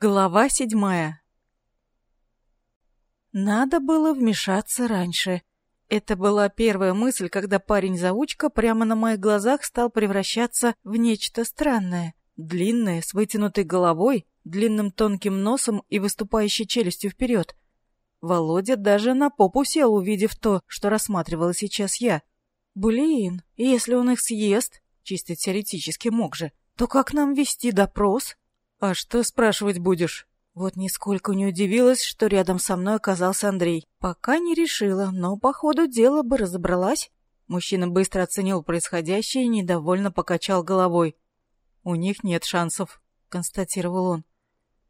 Глава седьмая. Надо было вмешаться раньше. Это была первая мысль, когда парень-заучка прямо на моих глазах стал превращаться в нечто странное. Длинное, с вытянутой головой, длинным тонким носом и выступающей челюстью вперед. Володя даже на попу сел, увидев то, что рассматривала сейчас я. Блин, если он их съест, чисто теоретически мог же, то как нам вести допрос? «А что спрашивать будешь?» Вот нисколько не удивилась, что рядом со мной оказался Андрей. Пока не решила, но по ходу дела бы разобралась. Мужчина быстро оценил происходящее и недовольно покачал головой. «У них нет шансов», — констатировал он.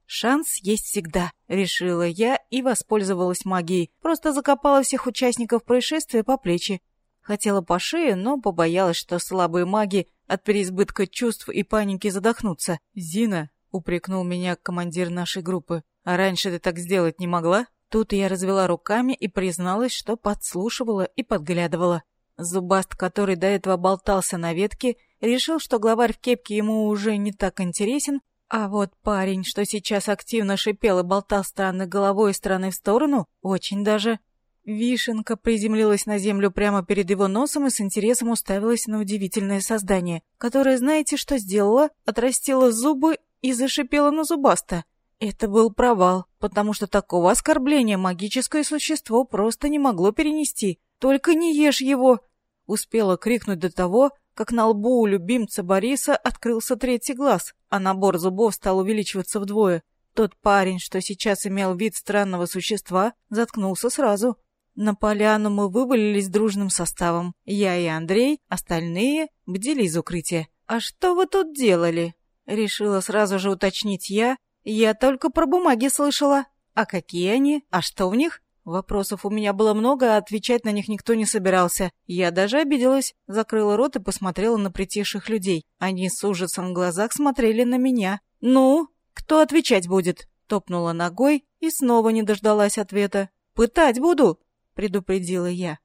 «Шанс есть всегда», — решила я и воспользовалась магией. Просто закопала всех участников происшествия по плечи. Хотела по шее, но побоялась, что слабые маги от переизбытка чувств и паники задохнутся. «Зина, — упрекнул меня командир нашей группы. «А раньше ты так сделать не могла?» Тут я развела руками и призналась, что подслушивала и подглядывала. Зубаст, который до этого болтался на ветке, решил, что главарь в кепке ему уже не так интересен, а вот парень, что сейчас активно шипел и болтал странной головой из стороны в сторону, очень даже. Вишенка приземлилась на землю прямо перед его носом и с интересом уставилась на удивительное создание, которое, знаете, что сделала? Отрастила зубы и зашипела на зубаста. Это был провал, потому что такого оскорбления магическое существо просто не могло перенести. «Только не ешь его!» Успела крикнуть до того, как на лбу у любимца Бориса открылся третий глаз, а набор зубов стал увеличиваться вдвое. Тот парень, что сейчас имел вид странного существа, заткнулся сразу. На поляну мы вывалились дружным составом. Я и Андрей, остальные бдили из укрытия. «А что вы тут делали?» Решила сразу же уточнить я. Я только про бумаги слышала. А какие они? А что в них? Вопросов у меня было много, а отвечать на них никто не собирался. Я даже обиделась, закрыла рот и посмотрела на притихших людей. Они с ужасом в глазах смотрели на меня. «Ну, кто отвечать будет?» Топнула ногой и снова не дождалась ответа. «Пытать буду!» — предупредила я.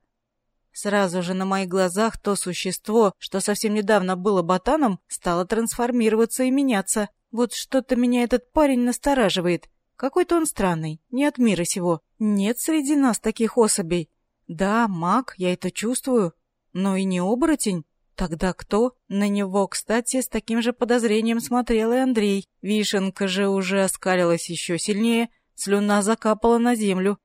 Сразу же на моих глазах то существо, что совсем недавно было ботаном, стало трансформироваться и меняться. Вот что-то меня этот парень настораживает. Какой-то он странный, не от мира сего. Нет среди нас таких особей. Да, маг, я это чувствую. Но и не оборотень. Тогда кто? На него, кстати, с таким же подозрением смотрел и Андрей. Вишенка же уже оскалилась еще сильнее, слюна закапала на землю.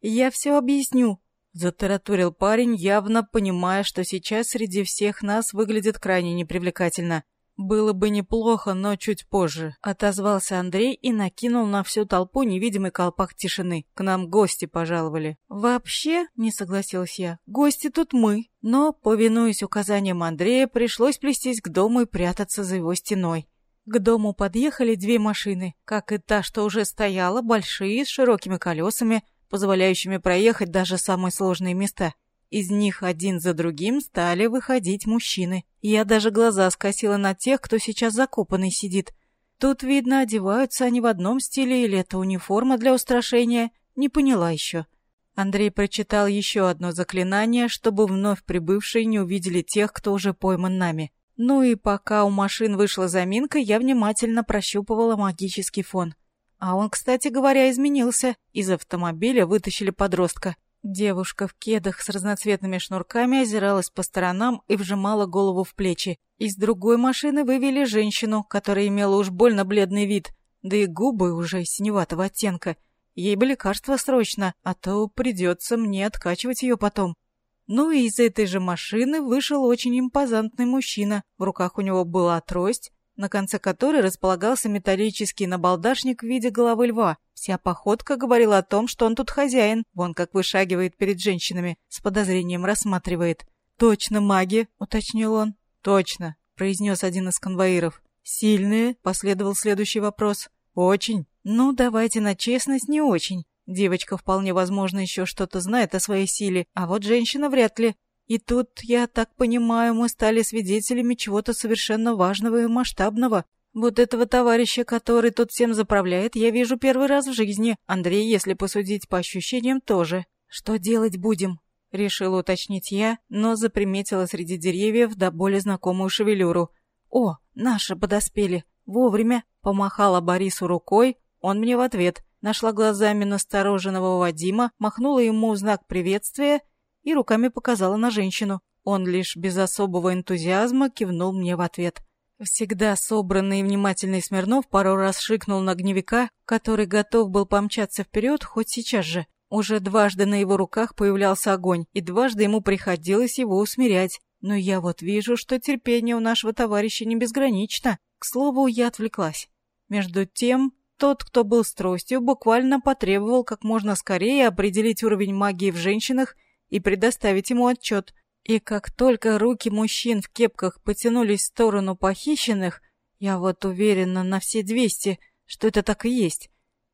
«Я все объясню», Затараторил парень, явно понимая, что сейчас среди всех нас выглядит крайне непривлекательно. «Было бы неплохо, но чуть позже», — отозвался Андрей и накинул на всю толпу невидимый колпак тишины. «К нам гости пожаловали». «Вообще», — не согласилась я, — «гости тут мы». Но, повинуясь указаниям Андрея, пришлось плестись к дому и прятаться за его стеной. К дому подъехали две машины, как и та, что уже стояла, большие, с широкими колесами, позволяющими проехать даже самые сложные места. Из них один за другим стали выходить мужчины. Я даже глаза скосила на тех, кто сейчас закопанный сидит. Тут, видно, одеваются они в одном стиле или это униформа для устрашения. Не поняла еще. Андрей прочитал еще одно заклинание, чтобы вновь прибывшие не увидели тех, кто уже пойман нами. Ну и пока у машин вышла заминка, я внимательно прощупывала магический фон. А он, кстати говоря, изменился. Из автомобиля вытащили подростка. Девушка в кедах с разноцветными шнурками озиралась по сторонам и вжимала голову в плечи. Из другой машины вывели женщину, которая имела уж больно бледный вид, да и губы уже синеватого оттенка. Ей бы лекарство срочно, а то придется мне откачивать ее потом. Ну и из этой же машины вышел очень импозантный мужчина. В руках у него была трость, на конце которой располагался металлический набалдашник в виде головы льва. Вся походка говорила о том, что он тут хозяин. Вон как вышагивает перед женщинами, с подозрением рассматривает. «Точно маги», — уточнил он. «Точно», — произнес один из конвоиров. «Сильные?» — последовал следующий вопрос. «Очень». «Ну, давайте на честность, не очень. Девочка вполне возможно еще что-то знает о своей силе, а вот женщина вряд ли. И тут, я так понимаю, мы стали свидетелями чего-то совершенно важного и масштабного. Вот этого товарища, который тут всем заправляет, я вижу первый раз в жизни. Андрей, если посудить по ощущениям, тоже. Что делать будем? Решила уточнить я, но заприметила среди деревьев до боли знакомую шевелюру. О, наши подоспели. Вовремя. Помахала Борису рукой, Он мне в ответ. Нашла глазами настороженного Вадима, махнула ему знак приветствия и руками показала на женщину. Он лишь без особого энтузиазма кивнул мне в ответ. Всегда собранный и внимательный Смирнов пару раз шикнул на гневика, который готов был помчаться вперед хоть сейчас же. Уже дважды на его руках появлялся огонь, и дважды ему приходилось его усмирять. Но я вот вижу, что терпение у нашего товарища не безгранично. К слову, я отвлеклась. Между тем, тот, кто был с тростью, буквально потребовал как можно скорее определить уровень магии в женщинах и предоставить ему отчет. И как только руки мужчин в кепках потянулись в сторону похищенных, я вот уверена на все двести, что это так и есть.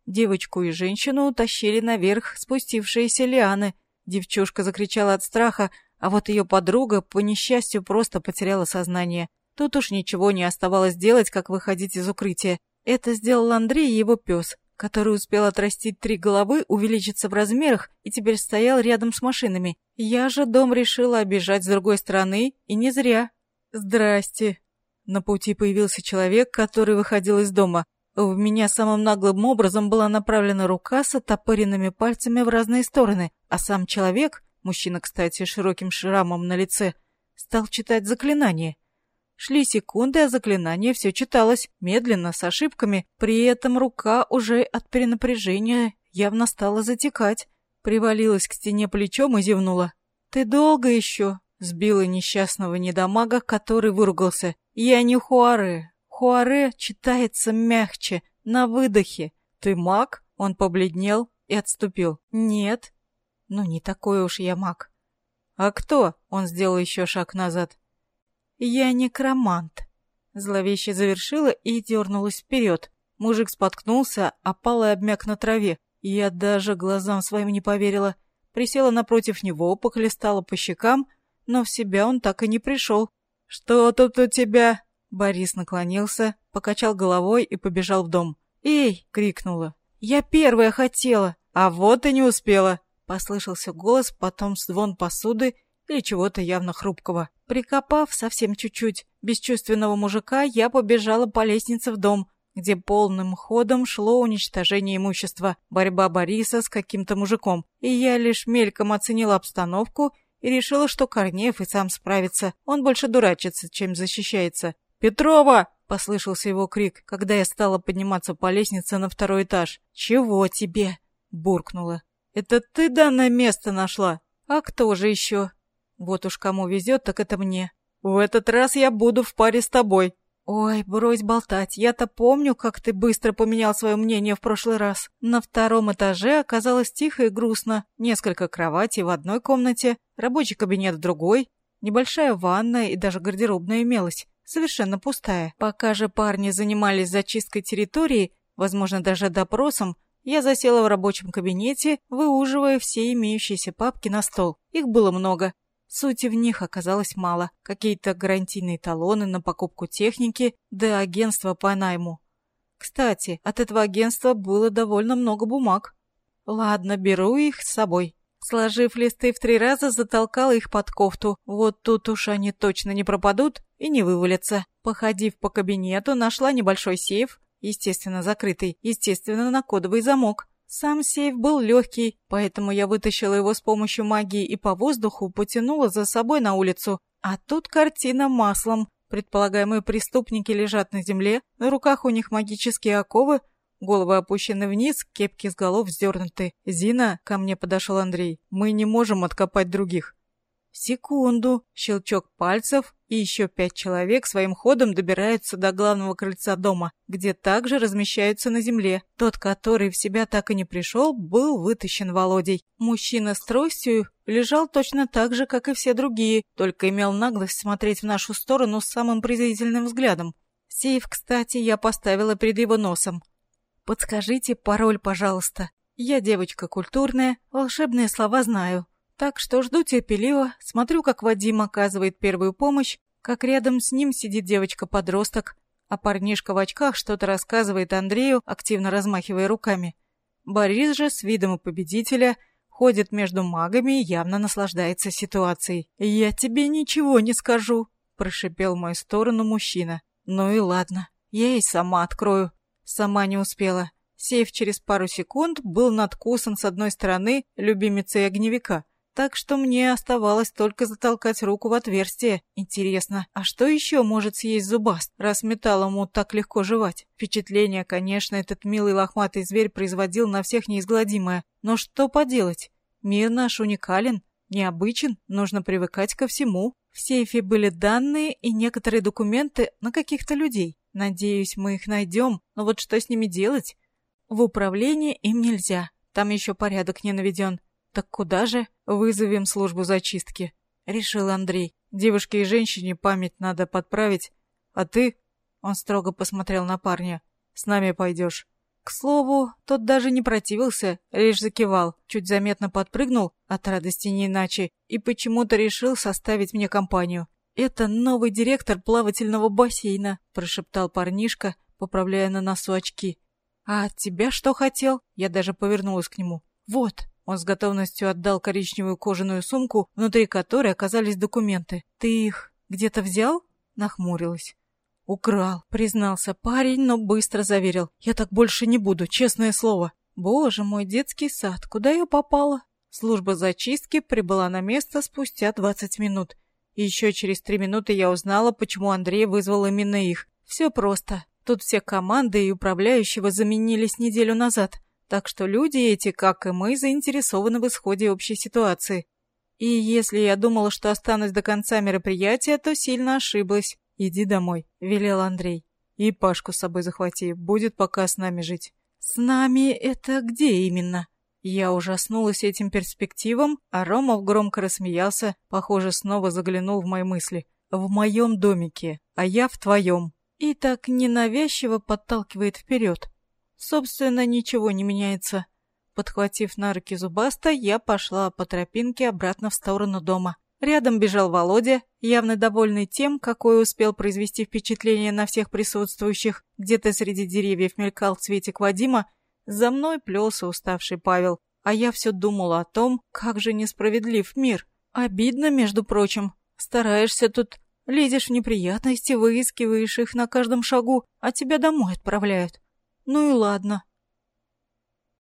Девочку и женщину утащили наверх спустившиеся лианы. Девчушка закричала от страха, а вот ее подруга, по несчастью, просто потеряла сознание. Тут уж ничего не оставалось делать, как выходить из укрытия. Это сделал Андрей и его пес, который успел отрастить три головы, увеличиться в размерах и теперь стоял рядом с машинами. Я же дом решила обижать с другой стороны, и не зря. «Здрасте!» На пути появился человек, который выходил из дома. В меня самым наглым образом была направлена рука с оттопыренными пальцами в разные стороны, а сам человек, мужчина, кстати, широким шрамом на лице, стал читать заклинание. Шли секунды, а заклинание все читалось, медленно, с ошибками. При этом рука уже от перенапряжения явно стала затекать. Привалилась к стене плечом и зевнула. «Ты долго еще?» — сбила несчастного недомага, который выругался. «Я не Хуаре, Хуаре читается мягче, на выдохе. Ты маг? Он побледнел и отступил. Нет. Ну, не такой уж я маг. А кто? Он сделал еще шаг назад. Я некромант. Зловеще завершила и дернулась вперед. Мужик споткнулся, опал и обмяк на траве. Я даже глазам своим не поверила. Присела напротив него, похлестала по щекам, но в себя он так и не пришел. «Что тут у тебя?» Борис наклонился, покачал головой и побежал в дом. «Эй!» — крикнула. «Я первая хотела!» «А вот и не успела!» — послышался голос, потом звон посуды или чего-то явно хрупкого. Прикопав совсем чуть-чуть бесчувственного мужика, я побежала по лестнице в дом, где полным ходом шло уничтожение имущества, борьба Бориса с каким-то мужиком. И я лишь мельком оценила обстановку и решила, что Корнеев и сам справится. Он больше дурачится, чем защищается. «Петрова!» — послышался его крик, когда я стала подниматься по лестнице на второй этаж. «Чего тебе?» — буркнула. «Это ты данное место нашла? А кто же еще?» «Вот уж кому везет, так это мне. В этот раз я буду в паре с тобой». «Ой, брось болтать, я-то помню, как ты быстро поменял свое мнение в прошлый раз. На втором этаже оказалось тихо и грустно. Несколько кроватей в одной комнате, рабочий кабинет в другой, небольшая ванная и даже гардеробная имелась совершенно пустая. Пока же парни занимались зачисткой территории, возможно, даже допросом, я засела в рабочем кабинете, выуживая все имеющиеся папки на стол. Их было много. Сути в них оказалось мало. Какие-то гарантийные талоны на покупку техники, да агентство по найму. Кстати, от этого агентства было довольно много бумаг. Ладно, беру их с собой. Сложив листы в три раза, затолкала их под кофту. Вот тут уж они точно не пропадут и не вывалятся. Походив по кабинету, нашла небольшой сейф, естественно, закрытый, естественно, на кодовый замок. Сам сейф был легкий, поэтому я вытащила его с помощью магии и по воздуху потянула за собой на улицу. А тут картина маслом. Предполагаемые преступники лежат на земле, на руках у них магические оковы, Головы опущены вниз, кепки с голов вздернуты. «Зина!» — ко мне подошел Андрей. «Мы не можем откопать других». Секунду. Щелчок пальцев, и еще пять человек своим ходом добираются до главного крыльца дома, где также размещаются на земле. Тот, который в себя так и не пришел, был вытащен Володей. Мужчина с тростью лежал точно так же, как и все другие, только имел наглость смотреть в нашу сторону с самым презрительным взглядом. Сейф, кстати, я поставила перед его носом. Подскажите пароль, пожалуйста. Я девочка культурная, волшебные слова знаю. Так что жду терпеливо, смотрю, как Вадим оказывает первую помощь, как рядом с ним сидит девочка-подросток, а парнишка в очках что-то рассказывает Андрею, активно размахивая руками. Борис же с видом победителя ходит между магами и явно наслаждается ситуацией. «Я тебе ничего не скажу», — прошипел в мою сторону мужчина. «Ну и ладно, я и сама открою». Сама не успела. Сейф через пару секунд был надкусан с одной стороны любимицей огневика, так что мне оставалось только затолкать руку в отверстие. Интересно, а что еще может съесть зубаст, раз металл ему так легко жевать? Впечатление, конечно, этот милый лохматый зверь производил на всех неизгладимое. Но что поделать? Мир наш уникален, необычен, нужно привыкать ко всему. В сейфе были данные и некоторые документы на каких-то людей. Надеюсь, мы их найдем, но вот что с ними делать? В управление им нельзя, там еще порядок не наведен. Так куда же? Вызовем службу зачистки, решил Андрей. Девушке и женщине память надо подправить, а ты, он строго посмотрел на парня, с нами пойдешь. К слову, тот даже не противился, лишь закивал, чуть заметно подпрыгнул, от радости не иначе, и почему-то решил составить мне компанию. «Это новый директор плавательного бассейна», – прошептал парнишка, поправляя на носу очки. «А от тебя что хотел?» Я даже повернулась к нему. «Вот». Он с готовностью отдал коричневую кожаную сумку, внутри которой оказались документы. «Ты их где-то взял?» Нахмурилась. «Украл», — признался парень, но быстро заверил. «Я так больше не буду, честное слово». «Боже мой, детский сад, куда я попала?» Служба зачистки прибыла на место спустя 20 минут. И еще через три минуты я узнала, почему Андрей вызвал именно их. Все просто. Тут все команды и управляющего заменились неделю назад, так что люди эти, как и мы, заинтересованы в исходе общей ситуации. И если я думала, что останусь до конца мероприятия, то сильно ошиблась. «Иди домой», — велел Андрей. «И Пашку с собой захвати, будет пока с нами жить». «С нами это где именно?» Я ужаснулась этим перспективам, а Ромов громко рассмеялся, похоже, снова заглянул в мои мысли. «В моем домике, а я в твоем» и так ненавязчиво подталкивает вперед. Собственно, ничего не меняется. Подхватив на руки зубаста, я пошла по тропинке обратно в сторону дома. Рядом бежал Володя, явно довольный тем, какой успел произвести впечатление на всех присутствующих. Где-то среди деревьев мелькал цветик Вадима, за мной плелся уставший Павел. А я все думала о том, как же несправедлив мир. Обидно, между прочим. Стараешься тут Лезешь в неприятности, выискиваешь их на каждом шагу, а тебя домой отправляют. Ну и ладно.